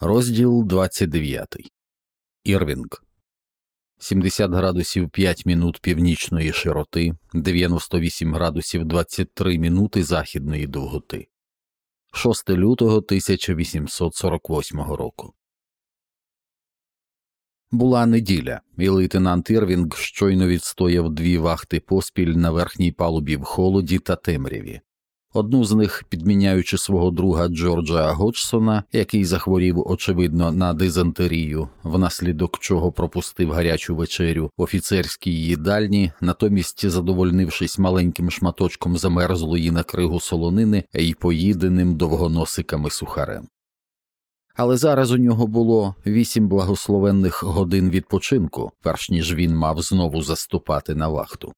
Розділ 29. Ірвінг 70 градусів 5 минут північної широти, 98 градусів 23 минути західної довготи. 6 лютого 1848 року. Була неділя, і лейтенант Ірвінг щойно відстояв дві вахти поспіль на верхній палубі в холоді та темряві одну з них підміняючи свого друга Джорджа Годжсона, який захворів, очевидно, на дизентерію, внаслідок чого пропустив гарячу вечерю в офіцерській їдальні, натомість задовольнившись маленьким шматочком замерзлої на кригу солонини і поїденим довгоносиками сухарем. Але зараз у нього було вісім благословенних годин відпочинку, перш ніж він мав знову заступати на вахту.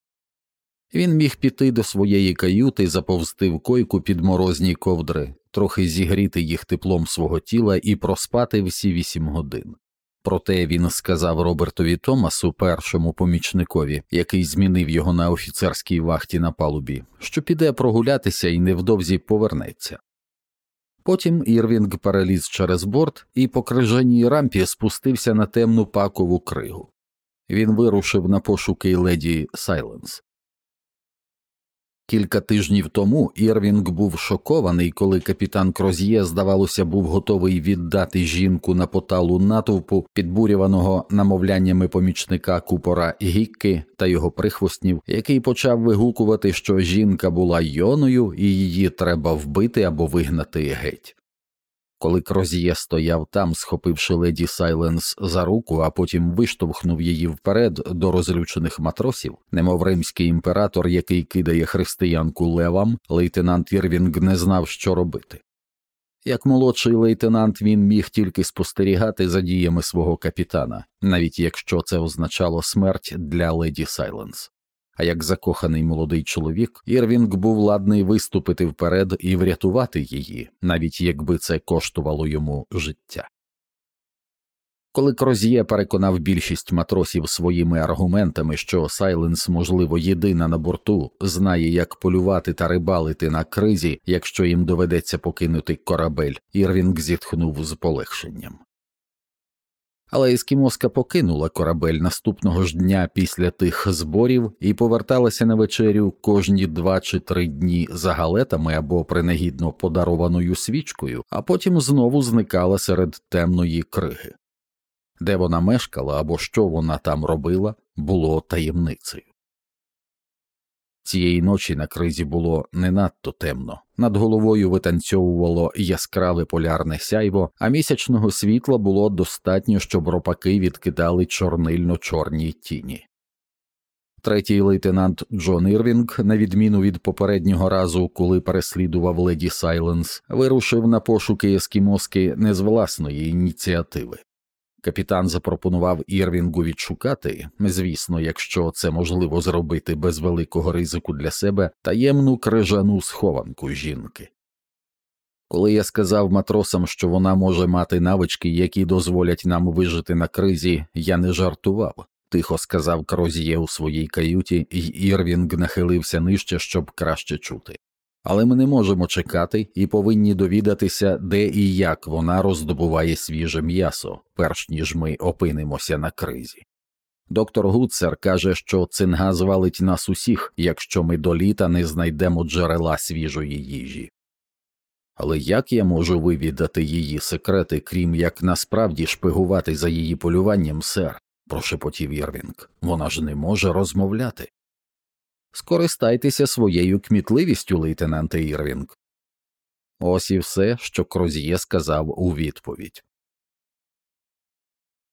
Він міг піти до своєї каюти, заповзти в койку під морозні ковдри, трохи зігріти їх теплом свого тіла і проспати всі вісім годин. Проте він сказав Робертові Томасу, першому помічникові, який змінив його на офіцерській вахті на палубі, що піде прогулятися і невдовзі повернеться. Потім Ірвінг переліз через борт і по крижаній рампі спустився на темну пакову кригу. Він вирушив на пошуки леді Сайленс. Кілька тижнів тому Ірвінг був шокований, коли капітан Кроз'є, здавалося, був готовий віддати жінку на поталу натовпу, підбурюваного намовляннями помічника купора Гікки та його прихвостнів, який почав вигукувати, що жінка була йоною і її треба вбити або вигнати геть. Коли Крозіє стояв там, схопивши леді Сайленс за руку, а потім виштовхнув її вперед до розлючених матросів, немов римський імператор, який кидає християнку левам, лейтенант Ірвінг не знав, що робити. Як молодший лейтенант він міг тільки спостерігати за діями свого капітана, навіть якщо це означало смерть для леді Сайленс а як закоханий молодий чоловік, Ірвінг був ладний виступити вперед і врятувати її, навіть якби це коштувало йому життя. Коли Кроз'є переконав більшість матросів своїми аргументами, що Сайленс, можливо, єдина на борту, знає, як полювати та рибалити на кризі, якщо їм доведеться покинути корабель, Ірвінг зітхнув з полегшенням. Але ескімоска покинула корабель наступного ж дня після тих зборів і поверталася на вечерю кожні два чи три дні за галетами або принагідно подарованою свічкою, а потім знову зникала серед темної криги. Де вона мешкала або що вона там робила, було таємницею. Цієї ночі на кризі було не надто темно, над головою витанцьовувало яскраве полярне сяйво, а місячного світла було достатньо, щоб ропаки відкидали чорнильно чорні тіні. Третій лейтенант Джон Ірвінг, на відміну від попереднього разу, коли переслідував леді Сайленс, вирушив на пошуки ескімоски не з власної ініціативи. Капітан запропонував Ірвінгу відшукати, звісно, якщо це можливо зробити без великого ризику для себе, таємну крижану схованку жінки. Коли я сказав матросам, що вона може мати навички, які дозволять нам вижити на кризі, я не жартував, тихо сказав Крозіє у своїй каюті, і Ірвінг нахилився нижче, щоб краще чути але ми не можемо чекати і повинні довідатися, де і як вона роздобуває свіже м'ясо, перш ніж ми опинимося на кризі. Доктор Гуцер каже, що цинга звалить нас усіх, якщо ми до літа не знайдемо джерела свіжої їжі. Але як я можу вивідати її секрети, крім як насправді шпигувати за її полюванням, сер? прошепотів Єрвінг. Вона ж не може розмовляти. Скористайтеся своєю кмітливістю, лейтенанте Ірвінг. Ось і все, що Крозіє сказав у відповідь.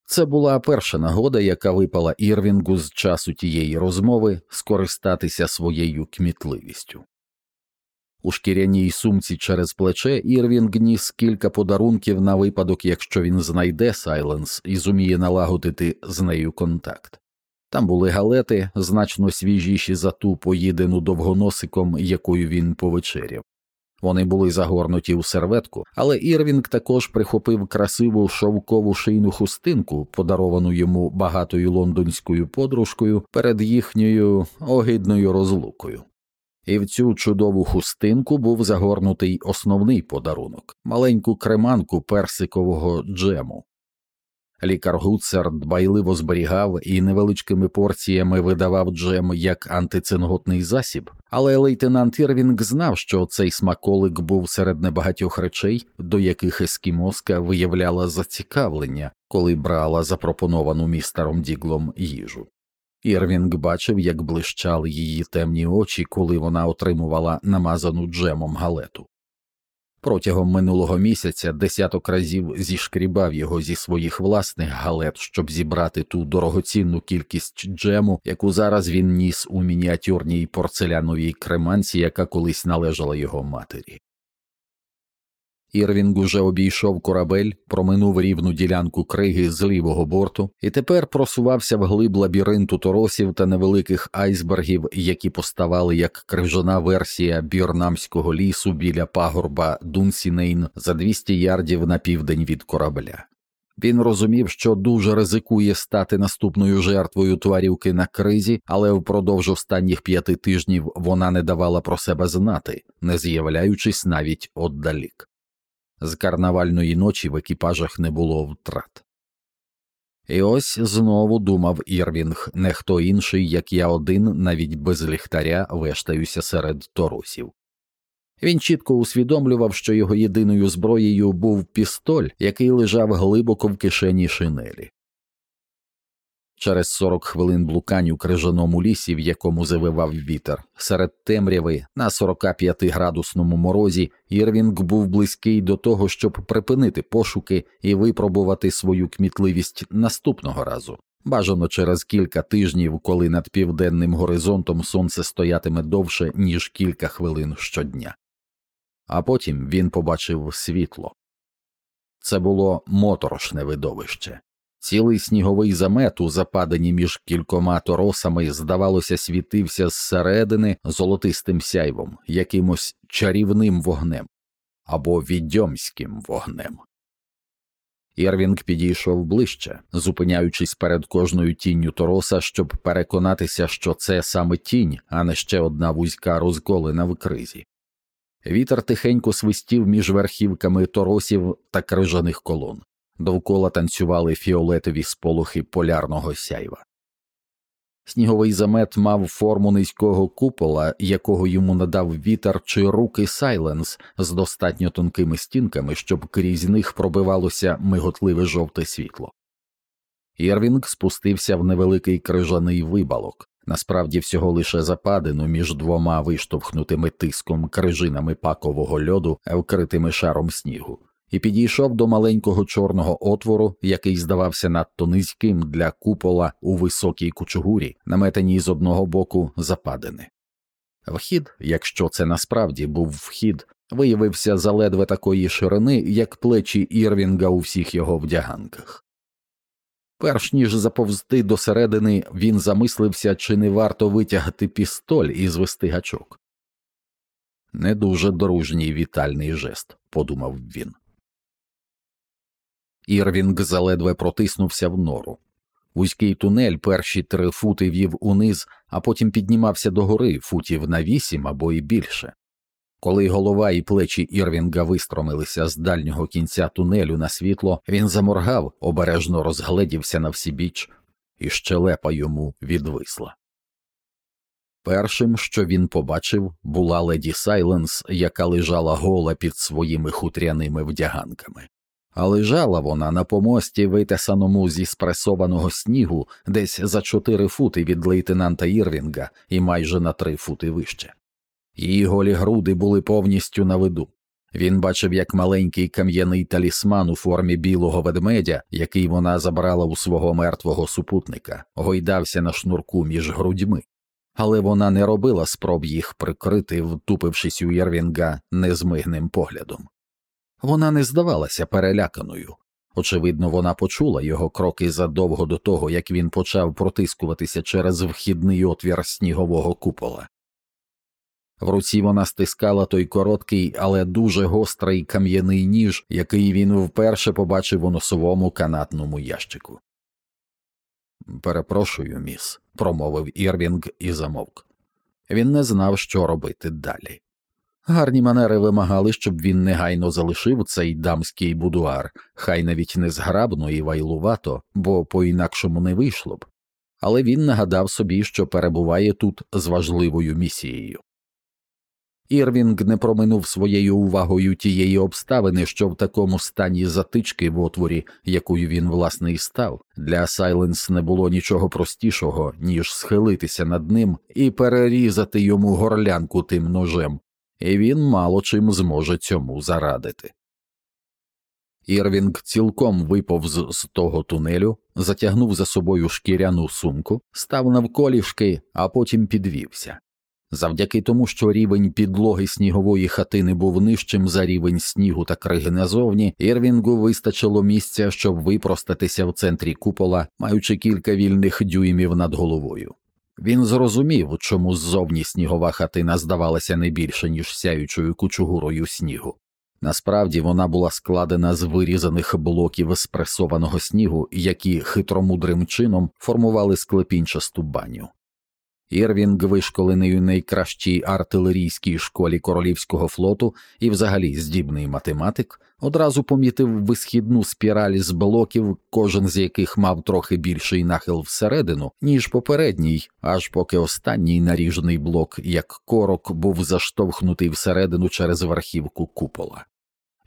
Це була перша нагода, яка випала Ірвінгу з часу тієї розмови скористатися своєю кмітливістю. У шкіряній сумці через плече Ірвінг ніс кілька подарунків на випадок, якщо він знайде Сайленс і зуміє налагодити з нею контакт. Там були галети, значно свіжіші за ту поїдену довгоносиком, якою він повечеряв. Вони були загорнуті у серветку, але Ірвінг також прихопив красиву шовкову шийну хустинку, подаровану йому багатою лондонською подружкою перед їхньою огидною розлукою. І в цю чудову хустинку був загорнутий основний подарунок маленьку креманку персикового джему. Лікар Гуцер дбайливо зберігав і невеличкими порціями видавав джем як антицинготний засіб, але лейтенант Ірвінг знав, що цей смаколик був серед небагатьох речей, до яких ескімоска виявляла зацікавлення, коли брала запропоновану містером Діглом їжу. Ірвінг бачив, як блищали її темні очі, коли вона отримувала намазану джемом галету. Протягом минулого місяця десяток разів зішкрібав його зі своїх власних галет, щоб зібрати ту дорогоцінну кількість джему, яку зараз він ніс у мініатюрній порцеляновій креманці, яка колись належала його матері. Ірвінг уже обійшов корабель, проминув рівну ділянку криги з лівого борту і тепер просувався вглиб лабіринту торосів та невеликих айсбергів, які поставали як крижана версія бірнамського лісу біля пагорба Дунсінейн за 200 ярдів на південь від корабля. Він розумів, що дуже ризикує стати наступною жертвою тварівки на кризі, але впродовж останніх п'яти тижнів вона не давала про себе знати, не з'являючись навіть отдалік. З карнавальної ночі в екіпажах не було втрат. І ось знову думав Ірвінг, не хто інший, як я один, навіть без ліхтаря вештаюся серед торусів. Він чітко усвідомлював, що його єдиною зброєю був пістоль, який лежав глибоко в кишені шинелі. Через сорок хвилин блукань у крижаному лісі, в якому завивав вітер, серед темряви на 45 градусному морозі, Ірвінг був близький до того, щоб припинити пошуки і випробувати свою кмітливість наступного разу. Бажано через кілька тижнів, коли над південним горизонтом сонце стоятиме довше, ніж кілька хвилин щодня. А потім він побачив світло. Це було моторошне видовище. Цілий сніговий замет у западині між кількома торосами, здавалося, світився зсередини золотистим сяйвом, якимось чарівним вогнем або відьомським вогнем. Ірвінг підійшов ближче, зупиняючись перед кожною тінню тороса, щоб переконатися, що це саме тінь, а не ще одна вузька розколена в кризі. Вітер тихенько свистів між верхівками торосів та крижаних колон довкола танцювали фіолетові сполохи полярного сяйва. Сніговий замет мав форму низького купола, якого йому надав вітер чи руки Сайленс з достатньо тонкими стінками, щоб крізь них пробивалося миготливе жовте світло. Ірвінг спустився в невеликий крижаний вибалок, насправді всього лише западину між двома виштовхнутими тиском крижинами пакового льоду, вкритими шаром снігу і підійшов до маленького чорного отвору, який здавався надто низьким для купола у високій кучугурі, наметаній з одного боку западини. Вхід, якщо це насправді був вхід, виявився заледве такої ширини, як плечі Ірвінга у всіх його вдяганках. Перш ніж заповзти до середини, він замислився, чи не варто витягти пістоль і звести гачок. Не дуже дружній вітальний жест, подумав він. Ірвінг заледве протиснувся в нору. Вузький тунель перші три фути вів униз, а потім піднімався догори футів на вісім або й більше. Коли голова і плечі Ірвінга вистромилися з дальнього кінця тунелю на світло, він заморгав, обережно розгледівся на всібіч, і щелепа йому відвисла. Першим, що він побачив, була леді Сайленс, яка лежала гола під своїми хутряними вдяганками а лежала вона на помості, витесаному зі спресованого снігу, десь за чотири фути від лейтенанта Ірвінга і майже на три фути вище. Її голі груди були повністю на виду. Він бачив, як маленький кам'яний талісман у формі білого ведмедя, який вона забрала у свого мертвого супутника, гойдався на шнурку між грудьми, але вона не робила спроб їх прикрити, втупившись у Єрвінга незмигним поглядом. Вона не здавалася переляканою. Очевидно, вона почула його кроки задовго до того, як він почав протискуватися через вхідний отвір снігового купола. В руці вона стискала той короткий, але дуже гострий кам'яний ніж, який він вперше побачив у носовому канатному ящику. Перепрошую, міс, промовив Ірвінг і замовк. Він не знав, що робити далі. Гарні манери вимагали, щоб він негайно залишив цей дамський будуар, хай навіть не зграбно і вайлувато, бо по інакшому не вийшло б, але він нагадав собі, що перебуває тут з важливою місією. Ірвінг не проминув своєю увагою тієї обставини, що в такому стані затички в отворі, якою він власне і став, для Сайленс не було нічого простішого, ніж схилитися над ним і перерізати йому горлянку тим ножем, і він мало чим зможе цьому зарадити. Ірвінг цілком виповз з того тунелю, затягнув за собою шкіряну сумку, став навколішки, а потім підвівся. Завдяки тому, що рівень підлоги снігової хатини був нижчим за рівень снігу та криги назовні, Ірвінгу вистачило місця, щоб випростатися в центрі купола, маючи кілька вільних дюймів над головою. Він зрозумів, чому ззовні снігова хатина здавалася не більше, ніж сяючою кучугурою снігу. Насправді вона була складена з вирізаних блоків спресованого снігу, які хитромудрим чином формували склепінчасту баню. Ірвінг, вишколений у найкращій артилерійській школі королівського флоту і, взагалі, здібний математик, одразу помітив висхідну спіраль з блоків, кожен з яких мав трохи більший нахил всередину, ніж попередній, аж поки останній наріжний блок, як корок, був заштовхнутий всередину через верхівку купола.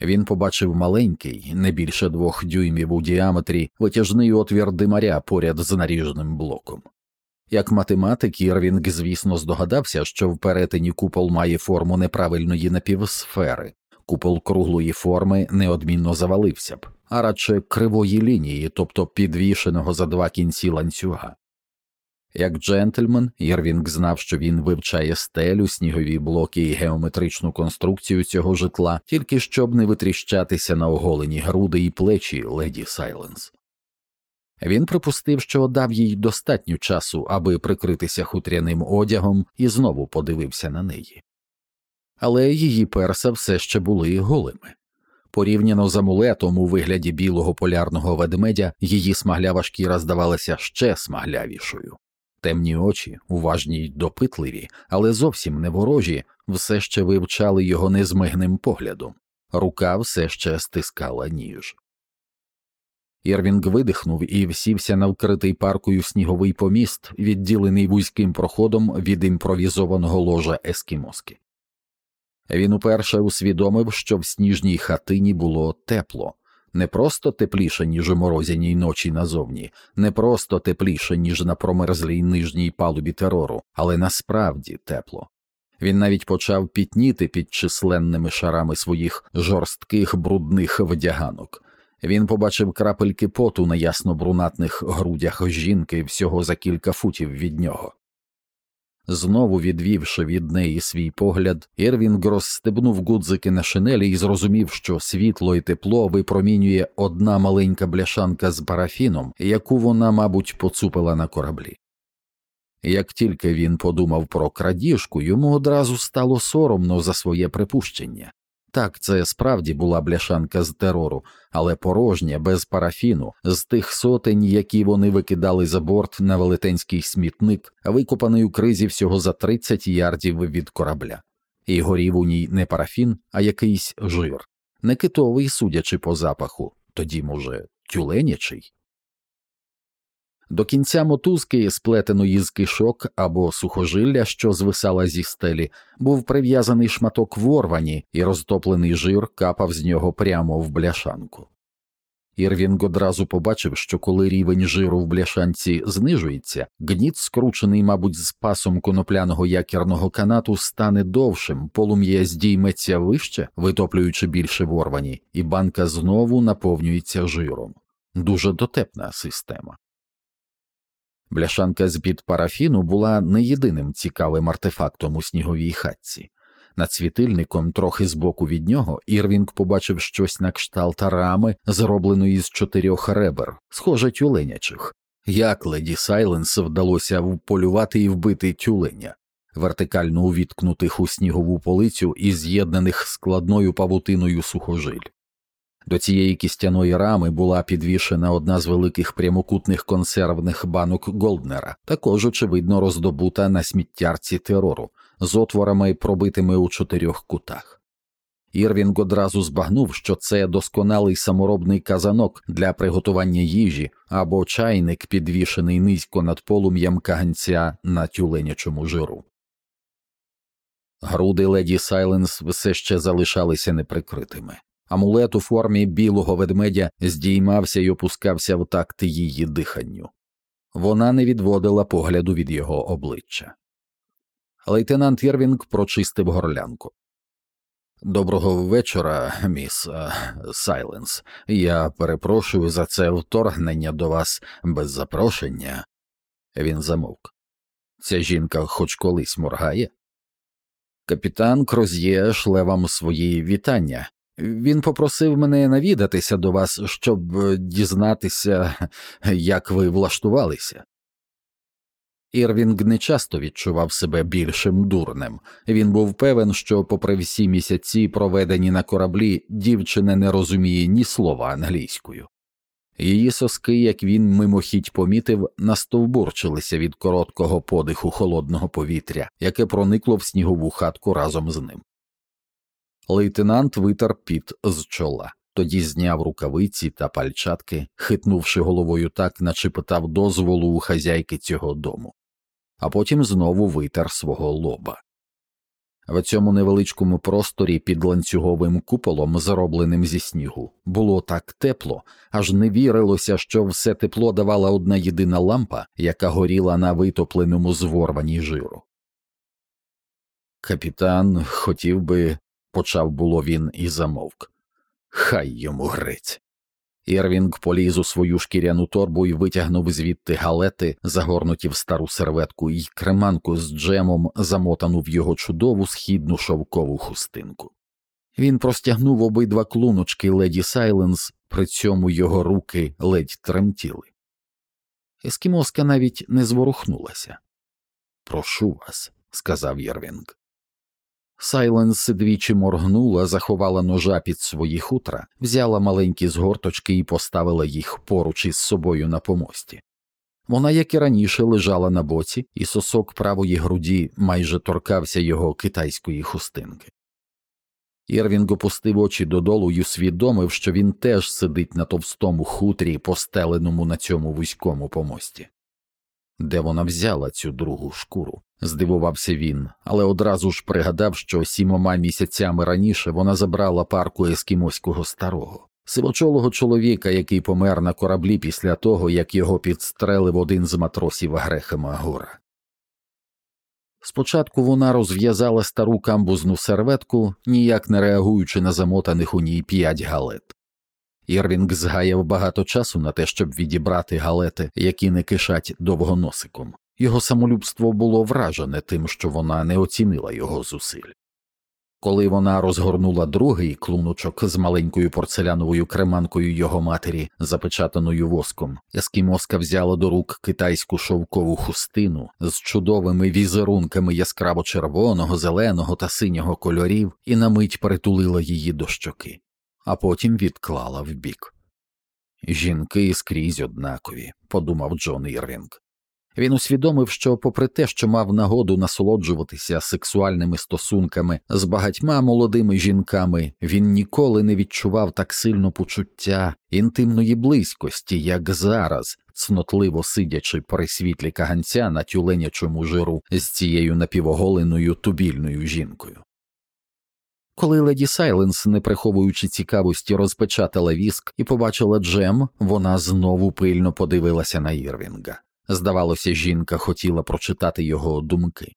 Він побачив маленький, не більше двох дюймів у діаметрі, витяжний отвір димаря поряд з наріжним блоком. Як математик, Ірвінг, звісно, здогадався, що в перетині купол має форму неправильної напівсфери, купол круглої форми неодмінно завалився б, а радше кривої лінії, тобто підвішеного за два кінці ланцюга. Як джентльмен, Ірвінг знав, що він вивчає стелю, снігові блоки і геометричну конструкцію цього житла, тільки щоб не витріщатися на оголені груди і плечі леді Сайленс. Він припустив, що дав їй достатньо часу, аби прикритися хутряним одягом, і знову подивився на неї. Але її перса все ще були голими. Порівняно з амулетом у вигляді білого полярного ведмедя, її смаглява шкіра здавалася ще смаглявішою. Темні очі, уважні й допитливі, але зовсім не ворожі, все ще вивчали його незмигним поглядом, рука все ще стискала ніж. Ірвінг видихнув і всівся на вкритий паркою сніговий поміст, відділений вузьким проходом від імпровізованого ложа ескімоски. Він уперше усвідомив, що в сніжній хатині було тепло, не просто тепліше, ніж у морозяній ночі назовні, не просто тепліше, ніж на промерзлій нижній палубі терору, але насправді тепло. Він навіть почав пітніти під численними шарами своїх жорстких брудних вдяганок. Він побачив крапельки поту на ясно брунатних грудях жінки всього за кілька футів від нього. Знову відвівши від неї свій погляд, Ірвінг розстебнув гудзики на шинелі і зрозумів, що світло і тепло випромінює одна маленька бляшанка з парафіном, яку вона, мабуть, поцупила на кораблі. Як тільки він подумав про крадіжку, йому одразу стало соромно за своє припущення. Так, це справді була бляшанка з терору, але порожня, без парафіну, з тих сотень, які вони викидали за борт на велетенський смітник, викопаний у кризі всього за 30 ярдів від корабля, і горів у ній не парафін, а якийсь жир, не китовий, судячи по запаху, тоді, може, тюленячий. До кінця мотузки, сплетеної з кишок або сухожилля, що звисала зі стелі, був прив'язаний шматок ворвані, і розтоплений жир капав з нього прямо в бляшанку. Ірвінг одразу побачив, що коли рівень жиру в бляшанці знижується, гніт, скручений, мабуть, з пасом конопляного якірного канату, стане довшим, полум'я здійметься вище, витоплюючи більше ворвані, і банка знову наповнюється жиром. Дуже дотепна система. Бляшанка з під парафіну була не єдиним цікавим артефактом у сніговій хатці. Над світильником, трохи збоку від нього, Ірвінг побачив щось на кшталт рами, зробленої з чотирьох ребер, схоже тюленячих. Як леді Сайленс вдалося вполювати і вбити тюленя, вертикально увіткнутих у снігову полицю і з'єднаних складною павутиною сухожиль. До цієї кістяної рами була підвішена одна з великих прямокутних консервних банок Голднера, також очевидно роздобута на сміттярці терору, з отворами, пробитими у чотирьох кутах. Ірвінг одразу збагнув, що це досконалий саморобний казанок для приготування їжі або чайник, підвішений низько над полум'ям каганця на тюленячому жиру. Груди леді Сайленс все ще залишалися неприкритими. Амулет у формі білого ведмедя здіймався й опускався в такт її диханню. Вона не відводила погляду від його обличчя. Лейтенант Єрвінг прочистив горлянку. Доброго вечора, міс е, Сайленс. Я перепрошую за це вторгнення до вас без запрошення. Він замовк. Ця жінка хоч колись моргає. Капітан Кроз'є шле вам свої вітання. Він попросив мене навідатися до вас, щоб е, дізнатися, як ви влаштувалися. Ірвінг не часто відчував себе більшим дурнем. Він був певен, що, попри всі місяці, проведені на кораблі, дівчина не розуміє ні слова англійською. Її соски, як він мимохідь помітив, настовбурчилися від короткого подиху холодного повітря, яке проникло в снігову хатку разом з ним. Лейтенант витер піт з чола, тоді зняв рукавиці та пальчатки, хитнувши головою так, наче питав дозволу у хазяйки цього дому, а потім знову витер свого лоба. В цьому невеличкому просторі під ланцюговим куполом, зробленим зі снігу, було так тепло, аж не вірилося, що все тепло давала одна єдина лампа, яка горіла на витопленому зворванні жиру. Капітан хотів би, почав було він і замовк. Хай йому грець. Ірвінг поліз у свою шкіряну торбу і витягнув звідти галети, загорнуті в стару серветку, і креманку з джемом, замотану в його чудову східну шовкову хустинку. Він простягнув обидва клуночки леді Сайленс, при цьому його руки ледь тремтіли. Ескімоска навіть не зворухнулася. Прошу вас, сказав Ірвінг. Сайленс двічі моргнула, заховала ножа під свої хутра, взяла маленькі згорточки і поставила їх поруч із собою на помості. Вона, як і раніше, лежала на боці, і сосок правої груді майже торкався його китайської хустинки. Ірвінг опустив очі додолу й усвідомив, що він теж сидить на товстому хутрі, постеленому на цьому вузькому помості. Де вона взяла цю другу шкуру? здивувався він, але одразу ж пригадав, що сімома місяцями раніше вона забрала парку ескімоського старого, сивочолого чоловіка, який помер на кораблі після того, як його підстрелив один з матросів Грехема Гора. Спочатку вона розв'язала стару камбузну серветку, ніяк не реагуючи на замотаних у ній п'ять галет. Ірвінг згаяв багато часу на те, щоб відібрати галети, які не кишать довгоносиком. Його самолюбство було вражене тим, що вона не оцінила його зусиль. Коли вона розгорнула другий клуночок з маленькою порцеляновою креманкою його матері, запечатаною воском, ескімоска взяла до рук китайську шовкову хустину з чудовими візерунками яскраво червоного, зеленого та синього кольорів і на мить притулила її до щоки, а потім відклала вбік. Жінки скрізь однакові, подумав Джон Ірвінг. Він усвідомив, що, попри те, що мав нагоду насолоджуватися сексуальними стосунками з багатьма молодими жінками, він ніколи не відчував так сильно почуття інтимної близькості, як зараз, цнотливо сидячи при світлі каганця на тюленячому жиру з цією напівоголеною тубільною жінкою. Коли леді Сайленс, не приховуючи цікавості, розпечатала віск і побачила Джем, вона знову пильно подивилася на Ірвінга. Здавалося, жінка хотіла прочитати його думки.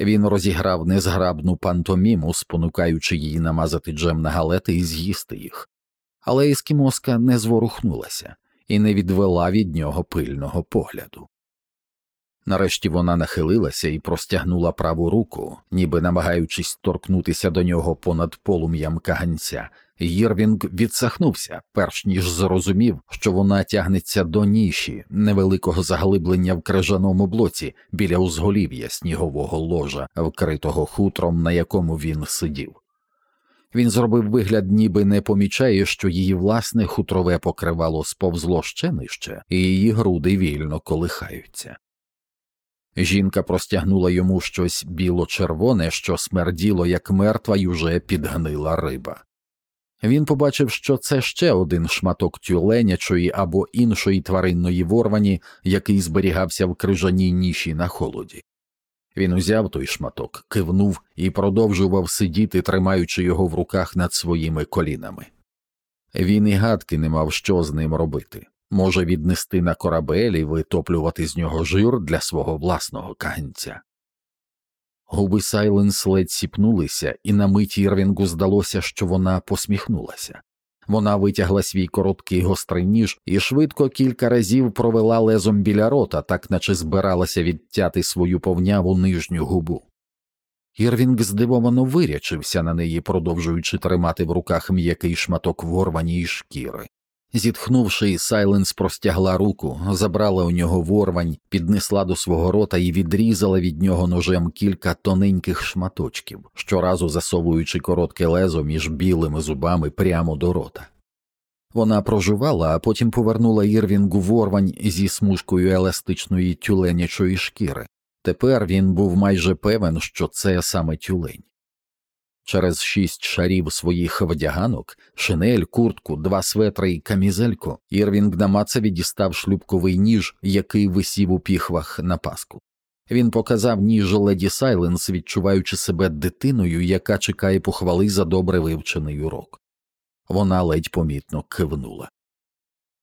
Він розіграв незграбну пантоміму, спонукаючи її намазати джем на галети і з'їсти їх, але ескімоска не зворухнулася і не відвела від нього пильного погляду. Нарешті вона нахилилася і простягнула праву руку, ніби намагаючись торкнутися до нього понад полум'ям каганця. Єрвінг відсахнувся, перш ніж зрозумів, що вона тягнеться до ніші невеликого заглиблення в крижаному блоці біля узголів'я снігового ложа, вкритого хутром, на якому він сидів. Він зробив вигляд, ніби не помічає, що її власне хутрове покривало сповзло ще нижче, і її груди вільно колихаються. Жінка простягнула йому щось біло-червоне, що смерділо, як мертва й уже підгнила риба. Він побачив, що це ще один шматок тюленячої або іншої тваринної ворвані, який зберігався в крижаній ніші на холоді. Він узяв той шматок, кивнув і продовжував сидіти, тримаючи його в руках над своїми колінами. Він і гадки не мав що з ним робити може віднести на корабель і витоплювати з нього жир для свого власного каганця. Губи Сайленс ледь сіпнулися, і на мить Ірвінгу здалося, що вона посміхнулася. Вона витягла свій короткий гострий ніж і швидко кілька разів провела лезом біля рота, так наче збиралася відтяти свою повняву нижню губу. Ірвінг здивовано вирячився на неї, продовжуючи тримати в руках м'який шматок ворваній шкіри. Зітхнувши, Сайленс простягла руку, забрала у нього ворвань, піднесла до свого рота і відрізала від нього ножем кілька тоненьких шматочків, щоразу засовуючи коротке лезо між білими зубами прямо до рота. Вона прожувала, а потім повернула Ірвінгу ворвань зі смужкою еластичної тюленячої шкіри. Тепер він був майже певен, що це саме тюлень. Через шість шарів своїх вдяганок, шинель, куртку, два светри і камізельку, Ірвінг намацаві дістав шлюбковий ніж, який висів у піхвах на паску. Він показав ніж леді Сайленс, відчуваючи себе дитиною, яка чекає похвали за добре вивчений урок. Вона ледь помітно кивнула.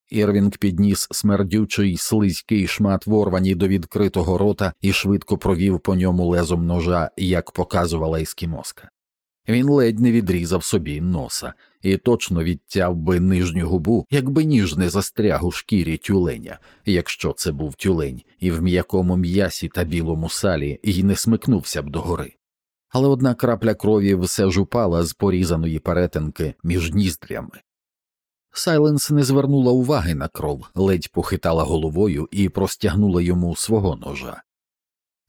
Ірвінг підніс смердючий слизький шмат ворвані до відкритого рота і швидко провів по ньому лезом ножа, як показувала ескімоска. Він ледь не відрізав собі носа і точно відтяв би нижню губу, якби ніж не застряг у шкірі тюленя, якщо це був тюлень, і в м'якому м'ясі та білому салі і не смикнувся б догори. Але одна крапля крові все ж упала з порізаної перетинки між ніздрями. Сайленс не звернула уваги на кров, ледь похитала головою і простягнула йому свого ножа.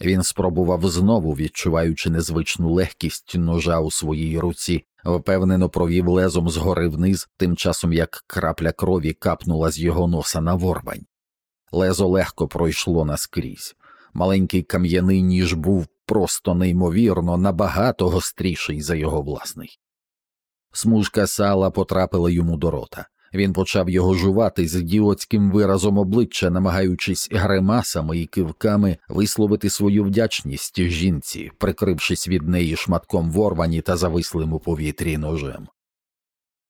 Він спробував знову, відчуваючи незвичну легкість ножа у своїй руці, впевнено провів лезом згори вниз, тим часом як крапля крові капнула з його носа на ворвань. Лезо легко пройшло наскрізь. Маленький кам'яний ніж був просто неймовірно набагато гостріший за його власний. Смужка сала потрапила йому до рота. Він почав його жувати з ідіотським виразом обличчя, намагаючись гримасами і кивками висловити свою вдячність жінці, прикрившись від неї шматком ворвані та завислим у повітрі ножем.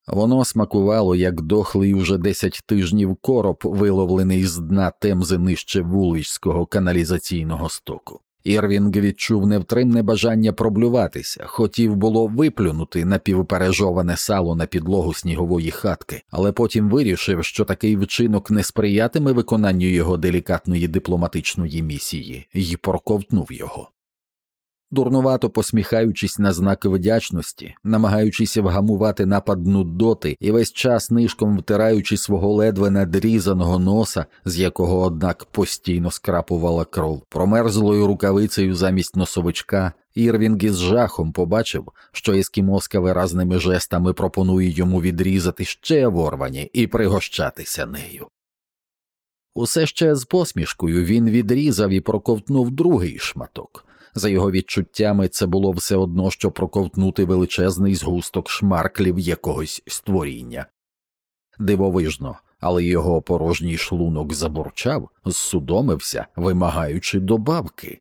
Воно смакувало, як дохлий уже десять тижнів короб, виловлений з дна темзи нижче вуличського каналізаційного стоку. Ірвінг відчув невтримне бажання проблюватися, хотів було виплюнути напівпережоване сало на підлогу снігової хатки, але потім вирішив, що такий вчинок не сприятиме виконанню його делікатної дипломатичної місії, і проковтнув його. Дурнувато посміхаючись на знаки вдячності, намагаючись вгамувати напад нудоти і весь час нишком втираючи свого ледве надрізаного носа, з якого, однак, постійно скрапувала кров, промерзлою рукавицею замість носовичка, Ірвінг із жахом побачив, що ескімоска виразними жестами пропонує йому відрізати ще ворвані і пригощатися нею. Усе ще з посмішкою він відрізав і проковтнув другий шматок. За його відчуттями, це було все одно, що проковтнути величезний згусток шмарклів якогось створіння. Дивовижно, але його порожній шлунок забурчав, зсудомився, вимагаючи добавки.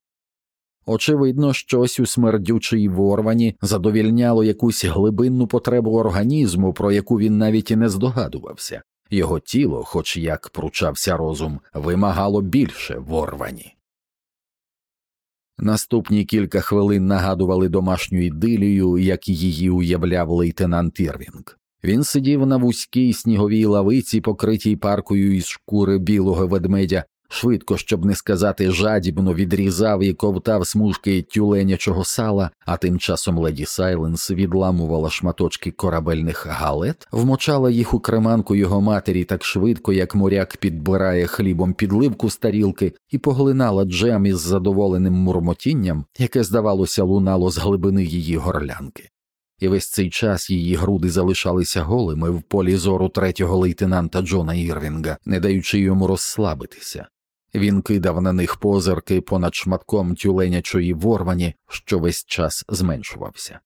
Очевидно, щось у смердючій ворвані задовільняло якусь глибинну потребу організму, про яку він навіть і не здогадувався. Його тіло, хоч як пручався розум, вимагало більше ворвані. Наступні кілька хвилин нагадували домашню ідилію, як її уявляв лейтенант Ірвінг. Він сидів на вузькій сніговій лавиці, покритій паркою із шкури білого ведмедя, швидко, щоб не сказати жадібно, відрізав і ковтав смужки тюленячого сала, а тим часом леді Сайленс відламувала шматочки корабельних галет, вмочала їх у креманку його матері так швидко, як моряк підбирає хлібом підливку з тарілки, і поглинала джем із задоволеним мурмотінням, яке, здавалося, лунало з глибини її горлянки. і весь цей час її груди залишалися голими в полі зору третього лейтенанта Джона Ірвінга, не даючи йому розслабитися. Він кидав на них позирки понад шматком тюленячої ворвані, що весь час зменшувався.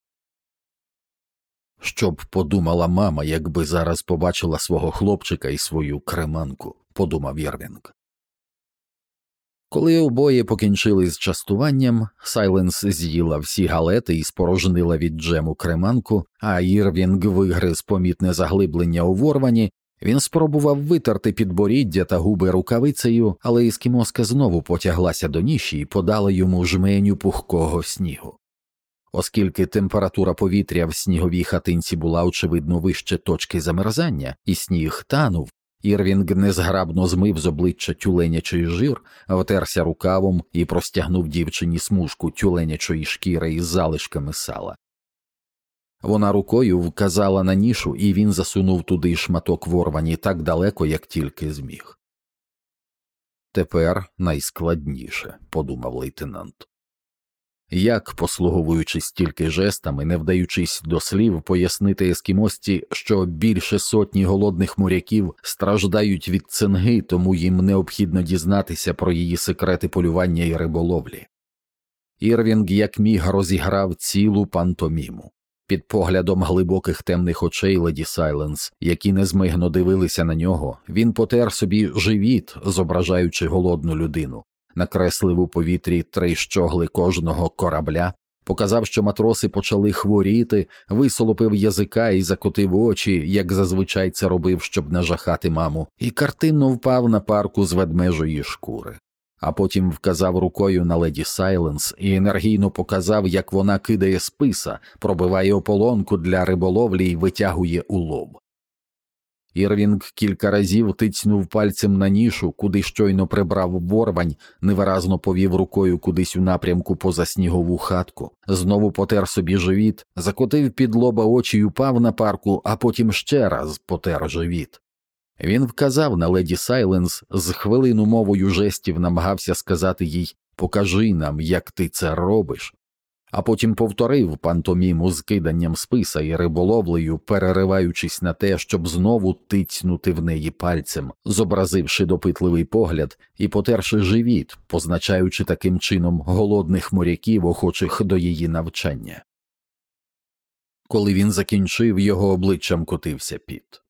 Що б подумала мама, якби зараз побачила свого хлопчика і свою креманку, подумав Єрвінг. Коли обоє покінчили з частуванням, Сайленс з'їла всі галети і спорожнила від джему креманку, а Ірвінг вигриз помітне заглиблення у ворвані, він спробував витерти підборіддя та губи рукавицею, але іскімоска знову потяглася до ніші і подала йому жменю пухкого снігу. Оскільки температура повітря в сніговій хатинці була очевидно вище точки замерзання, і сніг танув, Ірвінг незграбно змив з обличчя тюленячий жир, втерся рукавом і простягнув дівчині смужку тюленячої шкіри із залишками сала. Вона рукою вказала на нішу, і він засунув туди шматок ворвані так далеко, як тільки зміг. Тепер найскладніше, подумав лейтенант. Як, послуговуючись тільки жестами, не вдаючись до слів, пояснити ескімості, що більше сотні голодних моряків страждають від цинги, тому їм необхідно дізнатися про її секрети полювання і риболовлі. Ірвінг як міг розіграв цілу пантоміму. Під поглядом глибоких темних очей леді Сайленс, які незмигно дивилися на нього, він потер собі живіт, зображаючи голодну людину, накреслив у повітрі три щогли кожного корабля, показав, що матроси почали хворіти, висолопив язика і закотив очі, як зазвичай це робив, щоб нажахати маму, і картинно впав на парку з ведмежої шкури. А потім вказав рукою на леді Сайленс і енергійно показав, як вона кидає списа, пробиває ополонку для риболовлі і витягує улов. Ірвінг кілька разів тицьнув пальцем на нішу, куди щойно прибрав ворвань, невиразно повів рукою кудись у напрямку поза снігову хатку, знову потер собі живіт, закотив під лоба очі й упав на парку, а потім ще раз потер живіт. Він вказав на леді Сайленс, з хвилину мовою жестів намагався сказати їй Покажи нам, як ти це робиш, а потім повторив пантоміму з киданням списа і риболовлею, перериваючись на те, щоб знову тицнути в неї пальцем, зобразивши допитливий погляд і потерши живіт, позначаючи таким чином голодних моряків, охочих до її навчання. Коли він закінчив, його обличчям котився піт.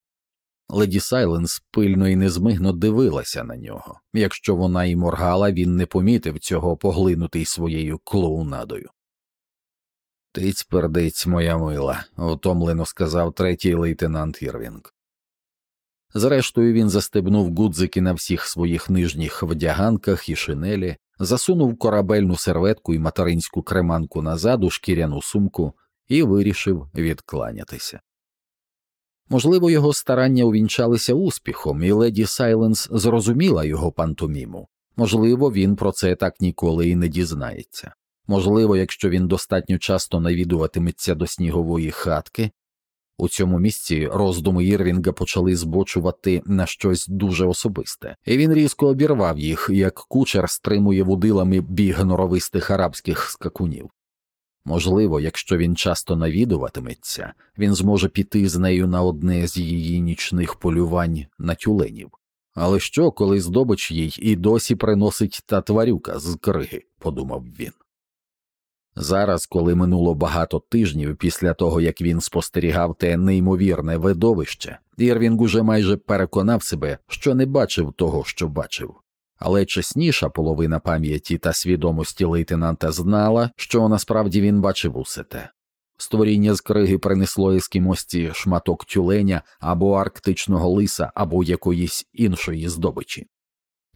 Леді Сайленс пильно і незмигно дивилася на нього. Якщо вона і моргала, він не помітив цього поглинутий своєю клоунадою. Тиць пердиць, моя мила, утомлено сказав третій лейтенант Ірвінг. Зрештою, він застебнув гудзики на всіх своїх нижніх вдяганках і шинелі, засунув корабельну серветку і материнську креманку назад у шкіряну сумку і вирішив відкланятися. Можливо, його старання увінчалися успіхом, і леді Сайленс зрозуміла його пантоміму. Можливо, він про це так ніколи і не дізнається. Можливо, якщо він достатньо часто навідуватиметься до снігової хатки. У цьому місці роздуми Ірвінга почали збочувати на щось дуже особисте, і він різко обірвав їх, як кучер стримує вудилами біг норовистих арабських скакунів. Можливо, якщо він часто навідуватиметься, він зможе піти з нею на одне з її нічних полювань на тюленів. Але що, коли здобич їй і досі приносить та тварюка з криги, подумав він. Зараз, коли минуло багато тижнів після того, як він спостерігав те неймовірне видовище, Ірвінг уже майже переконав себе, що не бачив того, що бачив. Але чесніша половина пам'яті та свідомості лейтенанта знала, що насправді він бачив усе те. Створіння з криги принесло ескімості шматок тюленя або арктичного лиса, або якоїсь іншої здобичі.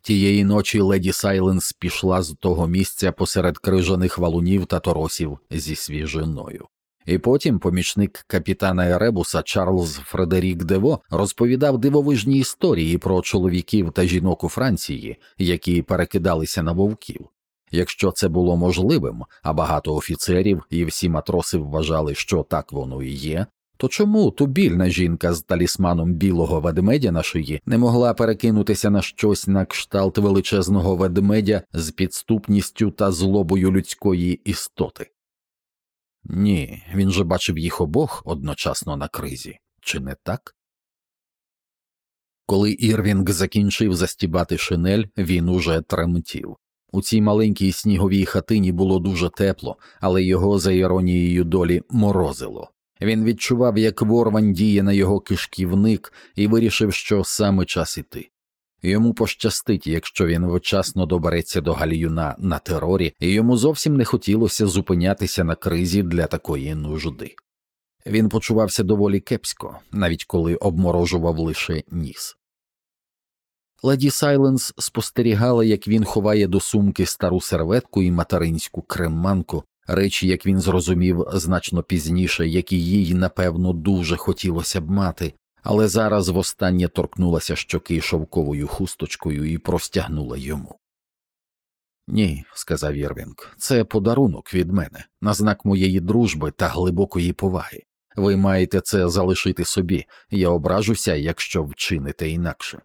Тієї ночі леді Сайленс пішла з того місця посеред крижаних валунів та торосів зі свіжиною. І потім помічник капітана Еребуса Чарльз Фредерік Дево розповідав дивовижні історії про чоловіків та жінок у Франції, які перекидалися на вовків. Якщо це було можливим, а багато офіцерів і всі матроси вважали, що так воно і є, то чому тубільна жінка з талісманом білого ведмедя на шиї не могла перекинутися на щось на кшталт величезного ведмедя з підступністю та злобою людської істоти? Ні, він же бачив їх обох одночасно на кризі, чи не так? Коли Ірвінг закінчив застібати шинель, він уже тремтів. У цій маленькій сніговій хатині було дуже тепло, але його, за іронією долі, морозило. Він відчував, як ворвань діє на його кишківник, і вирішив, що саме час іти. Йому пощастить, якщо він вчасно добереться до гальюна на терорі, і йому зовсім не хотілося зупинятися на кризі для такої нужди. Він почувався доволі кепсько, навіть коли обморожував лише ніс. Леді Сайленс спостерігала, як він ховає до сумки стару серветку і материнську креманку, речі, як він зрозумів значно пізніше, які їй, напевно, дуже хотілося б мати, але зараз востаннє торкнулася щоки шовковою хусточкою і простягнула йому. Ні, сказав Єрвінг, це подарунок від мене, на знак моєї дружби та глибокої поваги. Ви маєте це залишити собі, я ображуся, якщо вчините інакше.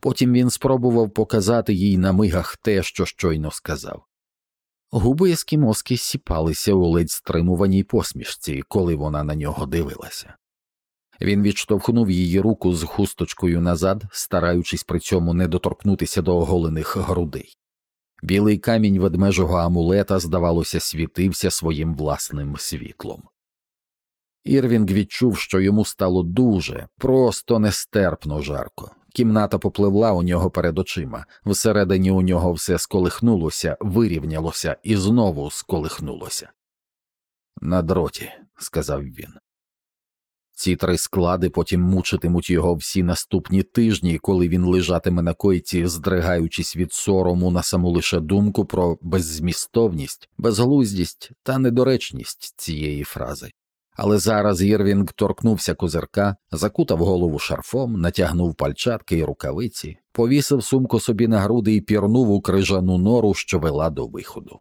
Потім він спробував показати їй на мигах те, що щойно сказав. Губи ескімоски сіпалися у ледь стримуваній посмішці, коли вона на нього дивилася. Він відштовхнув її руку з хусточкою назад, стараючись при цьому не доторкнутися до оголених грудей. Білий камінь ведмежого амулета, здавалося, світився своїм власним світлом. Ірвінг відчув, що йому стало дуже, просто нестерпно жарко. Кімната попливла у нього перед очима, всередині у нього все сколихнулося, вирівнялося і знову сколихнулося. На дроті, сказав він. Ці три склади потім мучитимуть його всі наступні тижні, коли він лежатиме на койці, здригаючись від сорому на саму лише думку про беззмістовність, безглуздість та недоречність цієї фрази. Але зараз Єрвінг торкнувся козирка, закутав голову шарфом, натягнув пальчатки і рукавиці, повісив сумку собі на груди і пірнув у крижану нору, що вела до виходу.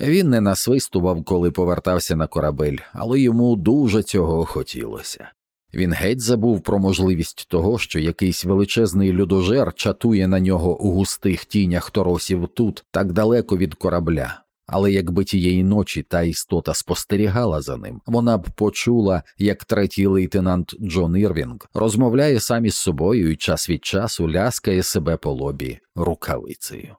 Він не насвистував, коли повертався на корабель, але йому дуже цього хотілося. Він геть забув про можливість того, що якийсь величезний людожер чатує на нього у густих тінях торосів тут, так далеко від корабля. Але якби тієї ночі та істота спостерігала за ним, вона б почула, як третій лейтенант Джон Ірвінг розмовляє сам із собою і час від часу ляскає себе по лобі рукавицею.